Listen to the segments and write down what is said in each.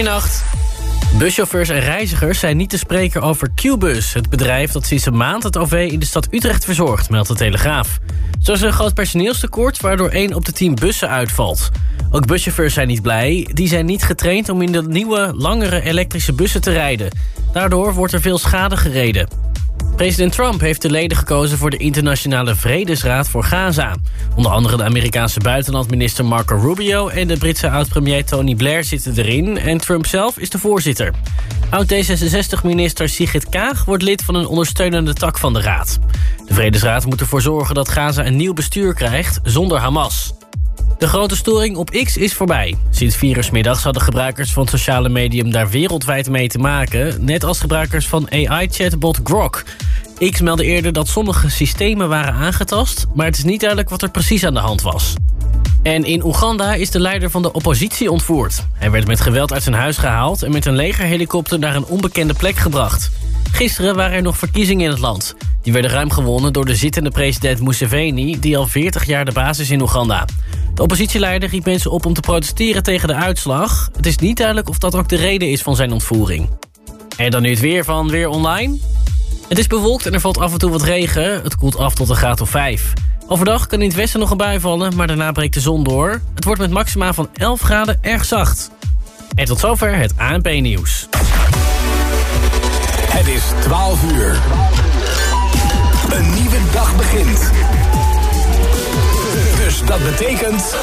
Goedenacht. Buschauffeurs en reizigers zijn niet te spreken over Qbus... het bedrijf dat sinds een maand het OV in de stad Utrecht verzorgt, meldt de Telegraaf. Zo is er een groot personeelstekort waardoor 1 op de 10 bussen uitvalt. Ook buschauffeurs zijn niet blij. Die zijn niet getraind om in de nieuwe, langere elektrische bussen te rijden. Daardoor wordt er veel schade gereden. President Trump heeft de leden gekozen voor de Internationale Vredesraad voor Gaza. Onder andere de Amerikaanse buitenlandminister Marco Rubio... en de Britse oud-premier Tony Blair zitten erin... en Trump zelf is de voorzitter. Oud-D66-minister Sigrid Kaag wordt lid van een ondersteunende tak van de raad. De Vredesraad moet ervoor zorgen dat Gaza een nieuw bestuur krijgt zonder Hamas. De grote storing op X is voorbij. Sinds 4 uur middags hadden gebruikers van sociale medium daar wereldwijd mee te maken... net als gebruikers van AI-chatbot Grok. X meldde eerder dat sommige systemen waren aangetast... maar het is niet duidelijk wat er precies aan de hand was. En in Oeganda is de leider van de oppositie ontvoerd. Hij werd met geweld uit zijn huis gehaald... en met een legerhelikopter naar een onbekende plek gebracht. Gisteren waren er nog verkiezingen in het land. Die werden ruim gewonnen door de zittende president Museveni... die al 40 jaar de basis is in Oeganda. De oppositieleider riep mensen op om te protesteren tegen de uitslag. Het is niet duidelijk of dat ook de reden is van zijn ontvoering. En dan nu het weer van Weer Online. Het is bewolkt en er valt af en toe wat regen. Het koelt af tot een graad of 5. Overdag kan in het westen nog een bui vallen, maar daarna breekt de zon door. Het wordt met maxima van 11 graden erg zacht. En tot zover het ANP-nieuws. Het is 12 uur. Een nieuwe dag begint. Dus dat betekent...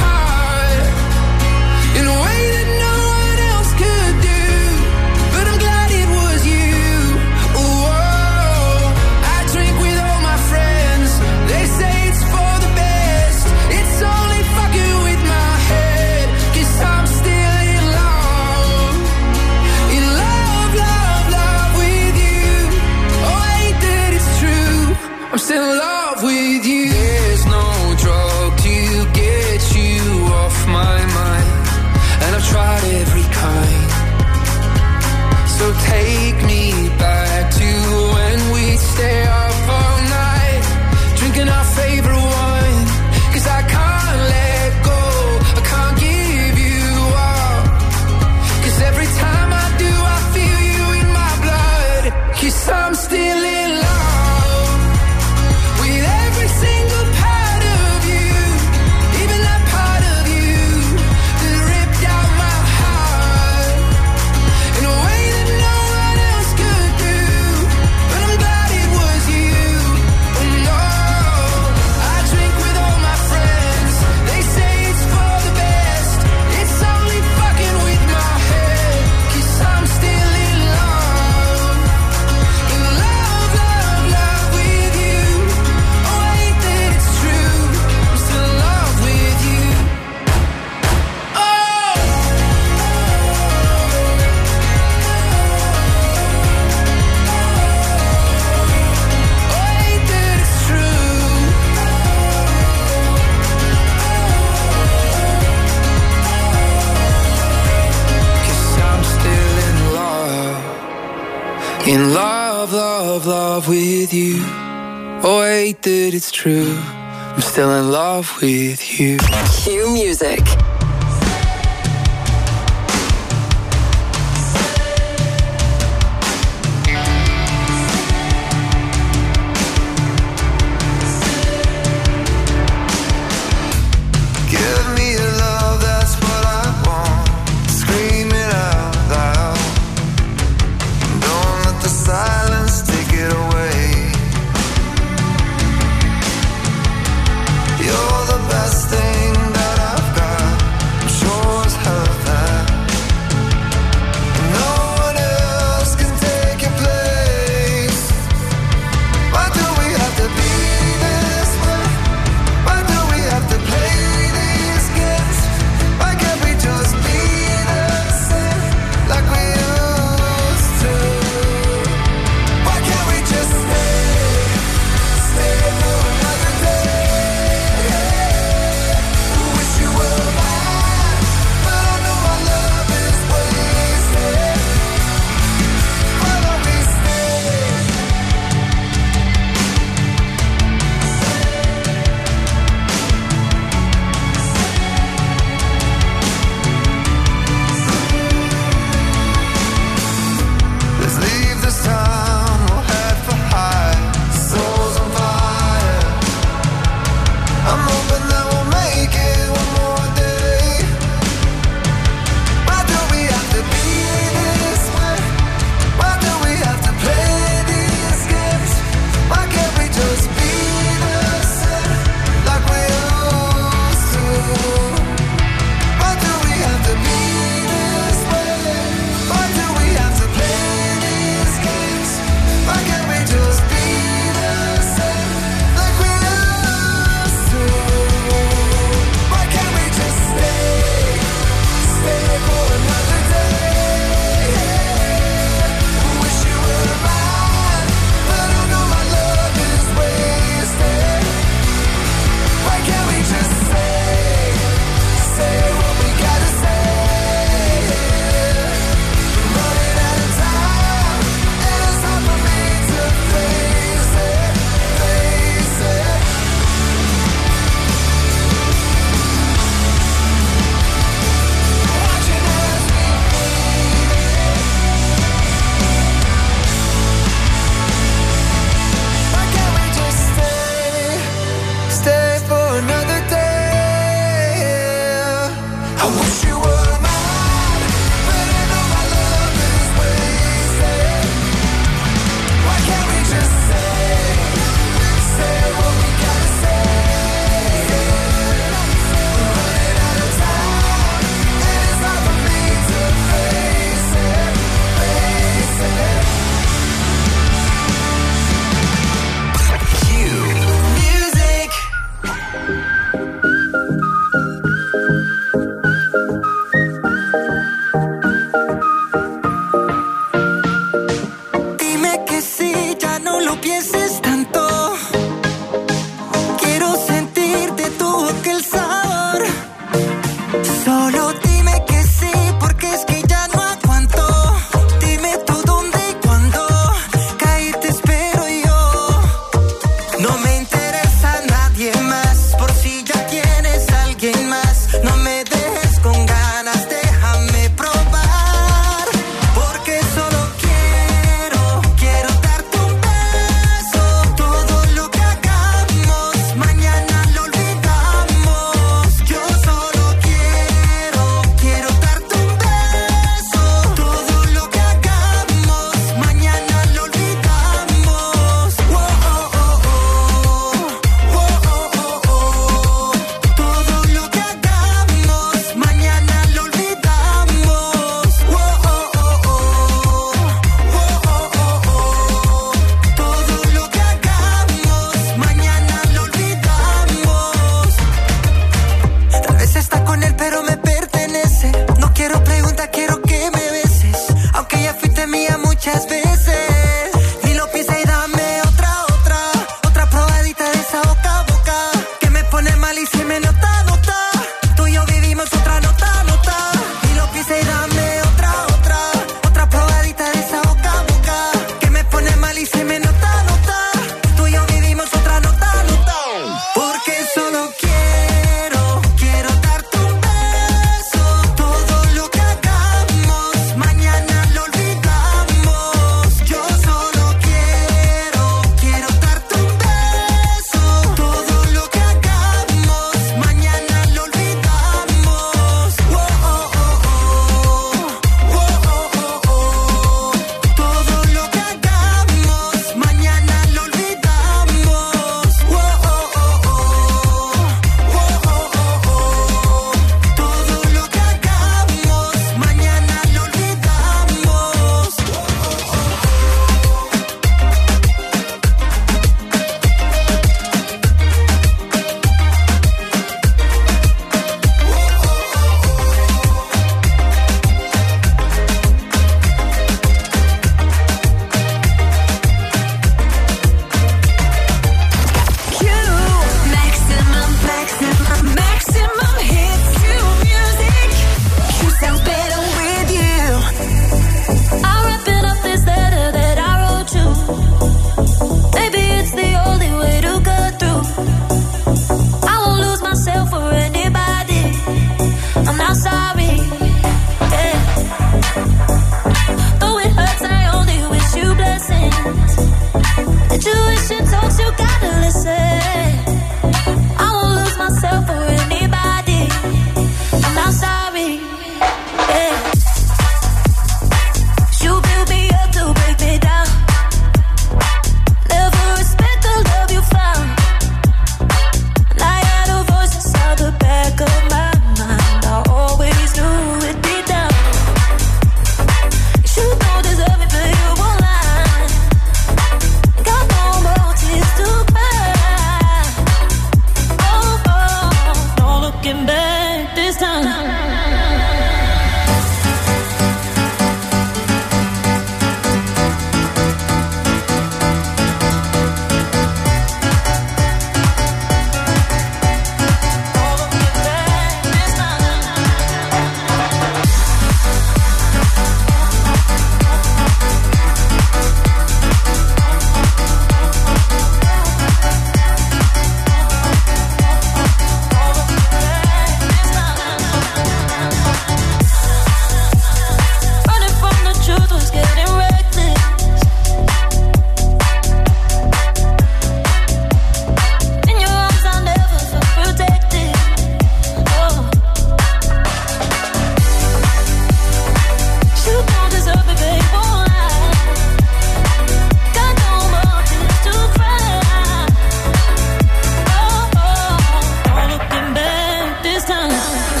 No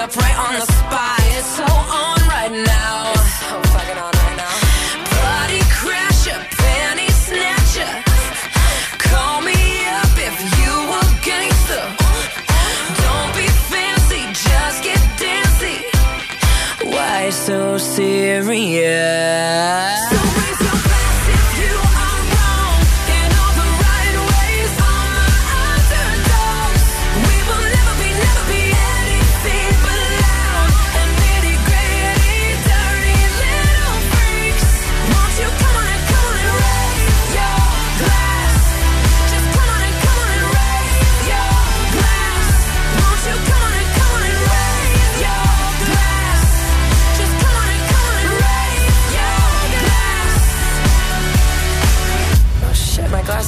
up right on the spot. It's so on right now. Bloody crasher, snatcher. Call me up if you a gangster. Don't be fancy, just get dancy. Why so serious?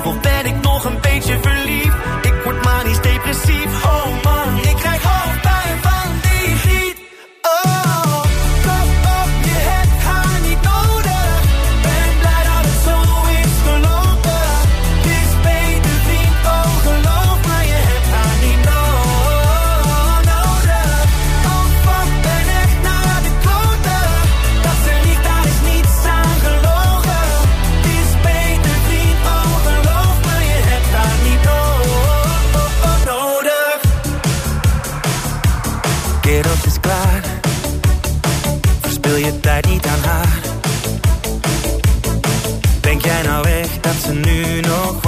evil. Bear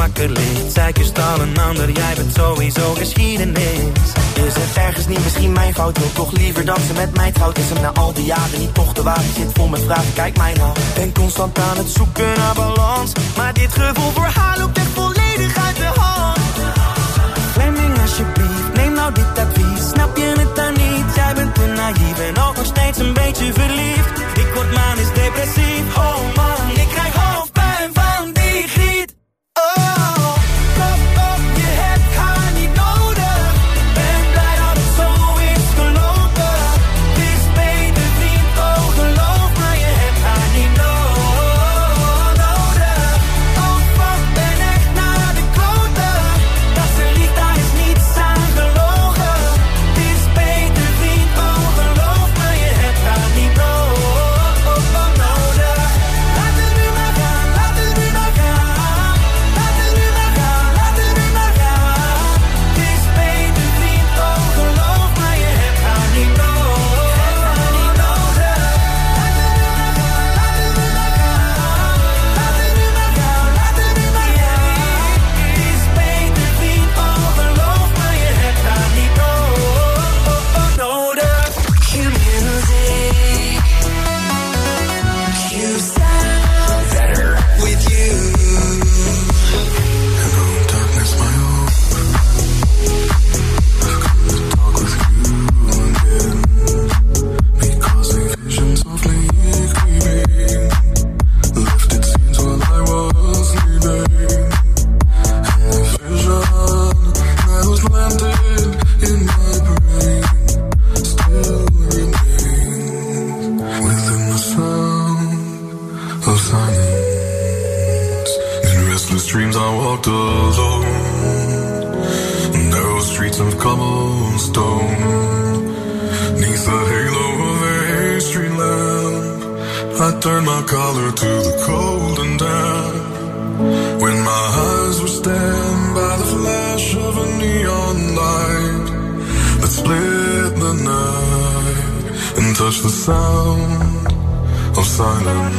wakker ligt al een ander, jij bent sowieso geschiedenis. Is het ergens niet misschien mijn fout? Wil toch liever dat ze met mij trouwt? Is hem na al die jaren niet toch de waarheid? Zit vol met vragen Kijk mij nou, ben constant aan het zoeken naar balans. Maar dit gevoel voor haar loopt echt volledig uit de hand. Fleming alsjeblieft, neem nou dit advies. touch the sound of silence.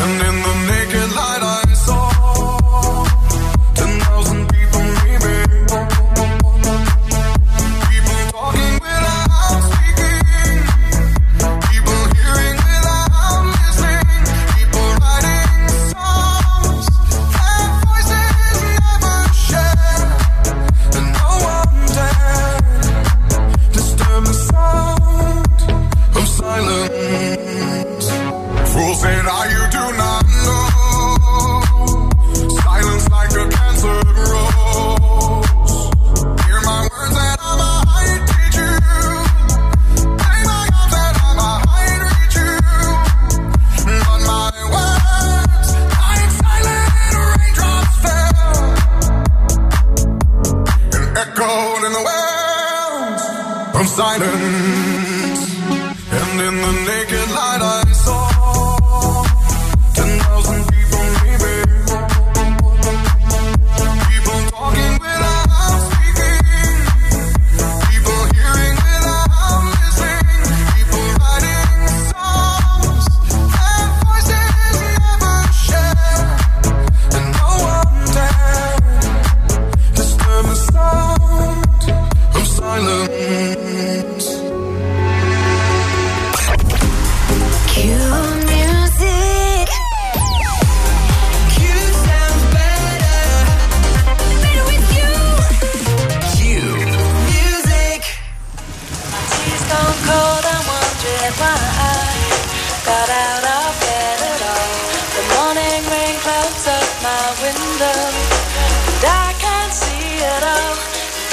And in the naked light. got out of bed at all. The morning rain clouds up my window, and I can't see all.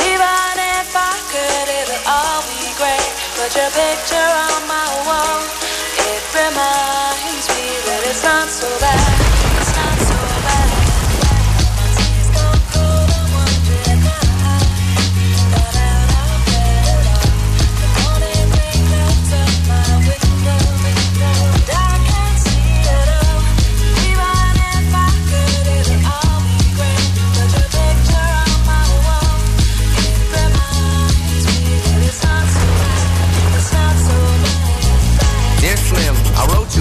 Even if I could, it'll all be. Put your picture on my wall. It reminds me that it's not so bad.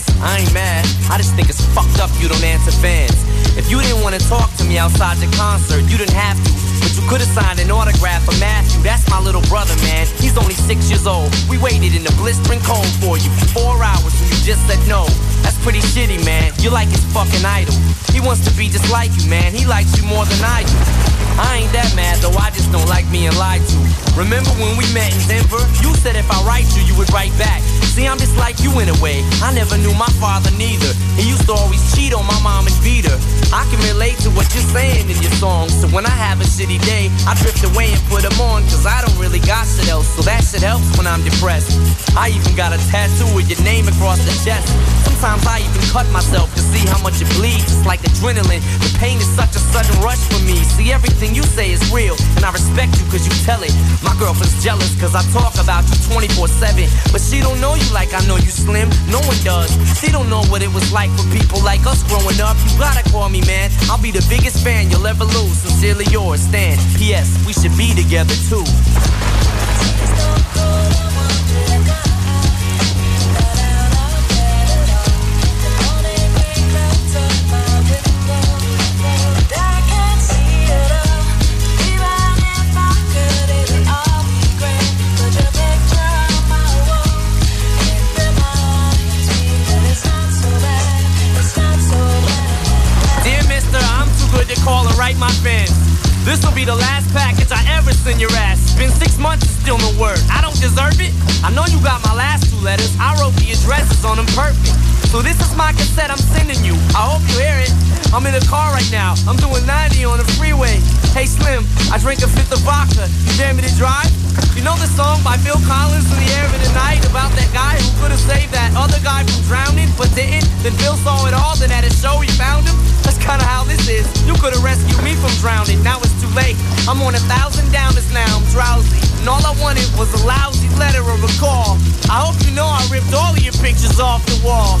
Chance. I ain't mad. I just think it's fucked up you don't answer fans. If you didn't want to talk to me outside the concert, you didn't have to. But you could have signed an autograph for Matthew. That's my little brother, man. He's only six years old. We waited in the blistering cold for you for four hours and you just said no. That's pretty shitty, man. You're like his fucking idol. He wants to be just like you, man. He likes you more than I do. I ain't that mad though, I just don't like being lied to. Remember when we met in Denver? You said if I write you, you would write back. See, I'm just like you in a way. I never knew my father neither. He used to always cheat on my mom and beat her. I can relate to what you're saying in your songs. So when I have a shitty day, I drift away and put them on. Cause I don't really got shit else. So that shit helps when I'm depressed. I even got a tattoo with your name across the chest. Sometimes I even cut myself to see how much it bleeds. It's like adrenaline. The pain is such a sudden rush for me. See, everything you say is real. And I respect you cause you tell it. My girlfriend's jealous cause I talk about you 24 7. But she don't know you like I know you slim. No one does. She don't know what it was like for people like us growing up. You gotta call me, man. I'll be the biggest fan you'll ever lose. Sincerely yours, Stan. P.S. We should be together too. Call and write my fans. This'll be the last package I ever send your ass. Been six months and still no word. I don't deserve it. I know you got my last two letters. I wrote the addresses on them perfect. So this is my cassette I'm sending you. I hope you hear it. I'm in the car right now. I'm doing 90 on the freeway. Hey Slim, I drink a fifth of vodka. You dare me to drive? You know the song by Phil Collins in the air of the night about that guy who could have saved that other guy from drowning but didn't? Then Phil saw it all, then at a show he found him? That's kinda how this is. You could have rescued me from drowning, now it's too late. I'm on a thousand downers now, I'm drowsy. And all I wanted was a lousy letter or a call. I hope you know I ripped all of your pictures off the wall.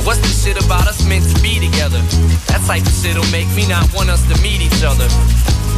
And what's the shit about us meant to be together? That type of shit'll make me not want us to meet each other.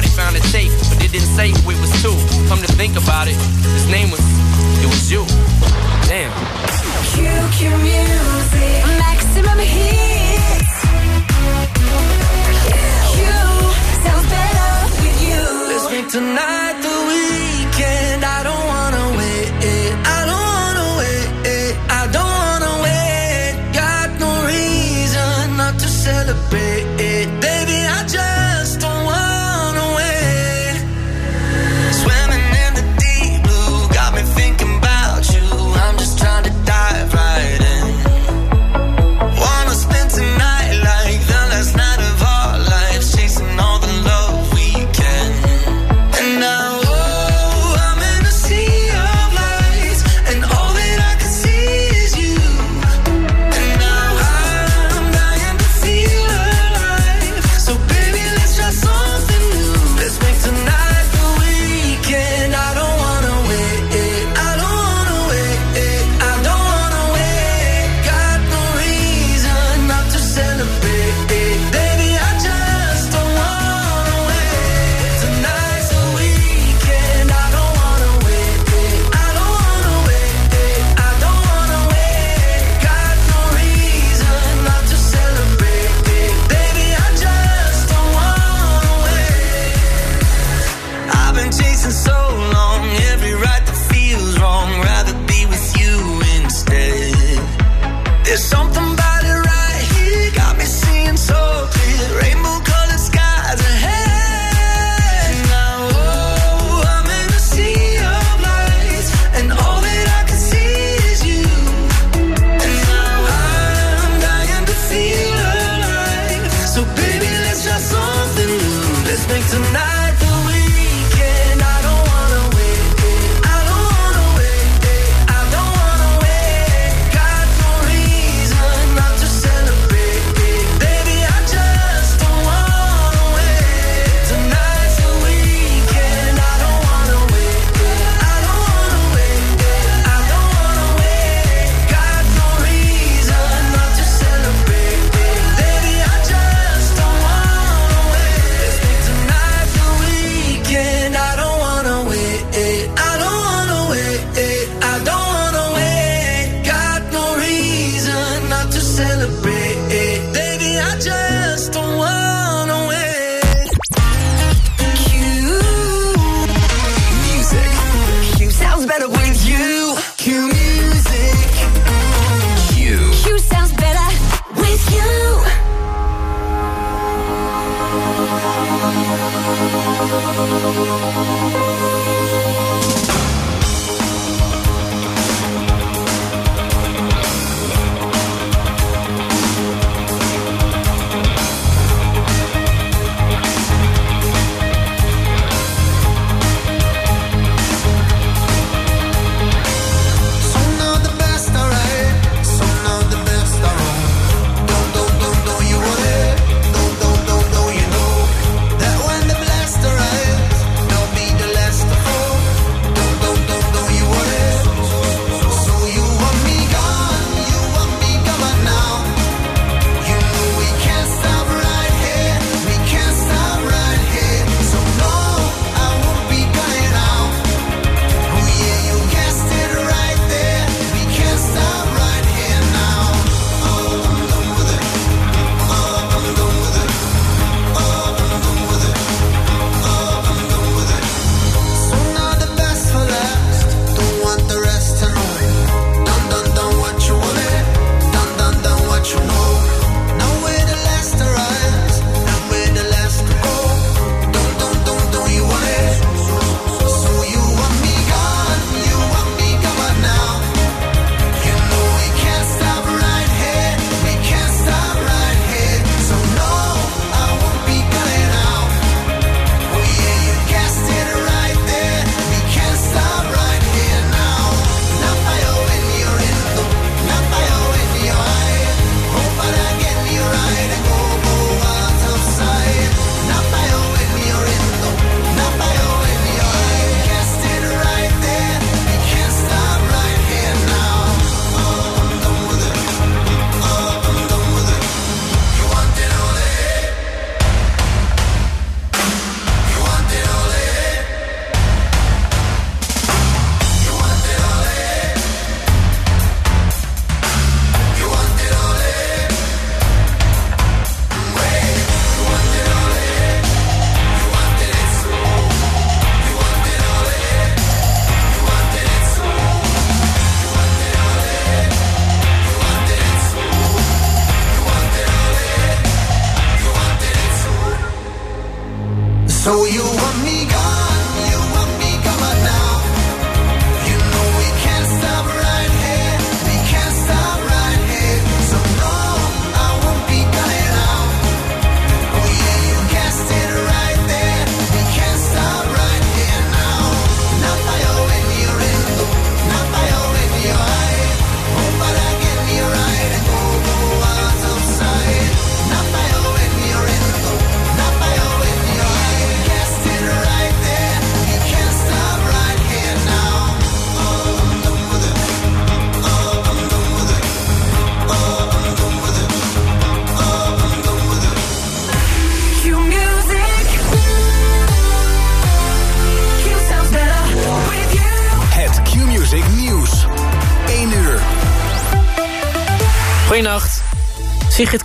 they found a tape, but they didn't say who it was to. Come to think about it, his name was, it was you. Damn. QQ Music. Maximum hits. Q sounds better with you. Let's make tonight the weekend. I don't wanna wait. I don't wanna wait. I don't wanna wait. Got no reason not to celebrate.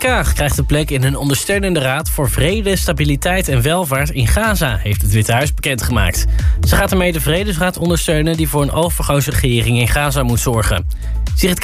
Kraag krijgt een plek in een ondersteunende raad voor vrede, stabiliteit en welvaart in Gaza, heeft het Witte Huis bekendgemaakt. Ze gaat ermee de Vredesraad ondersteunen die voor een overgangsregering in Gaza moet zorgen.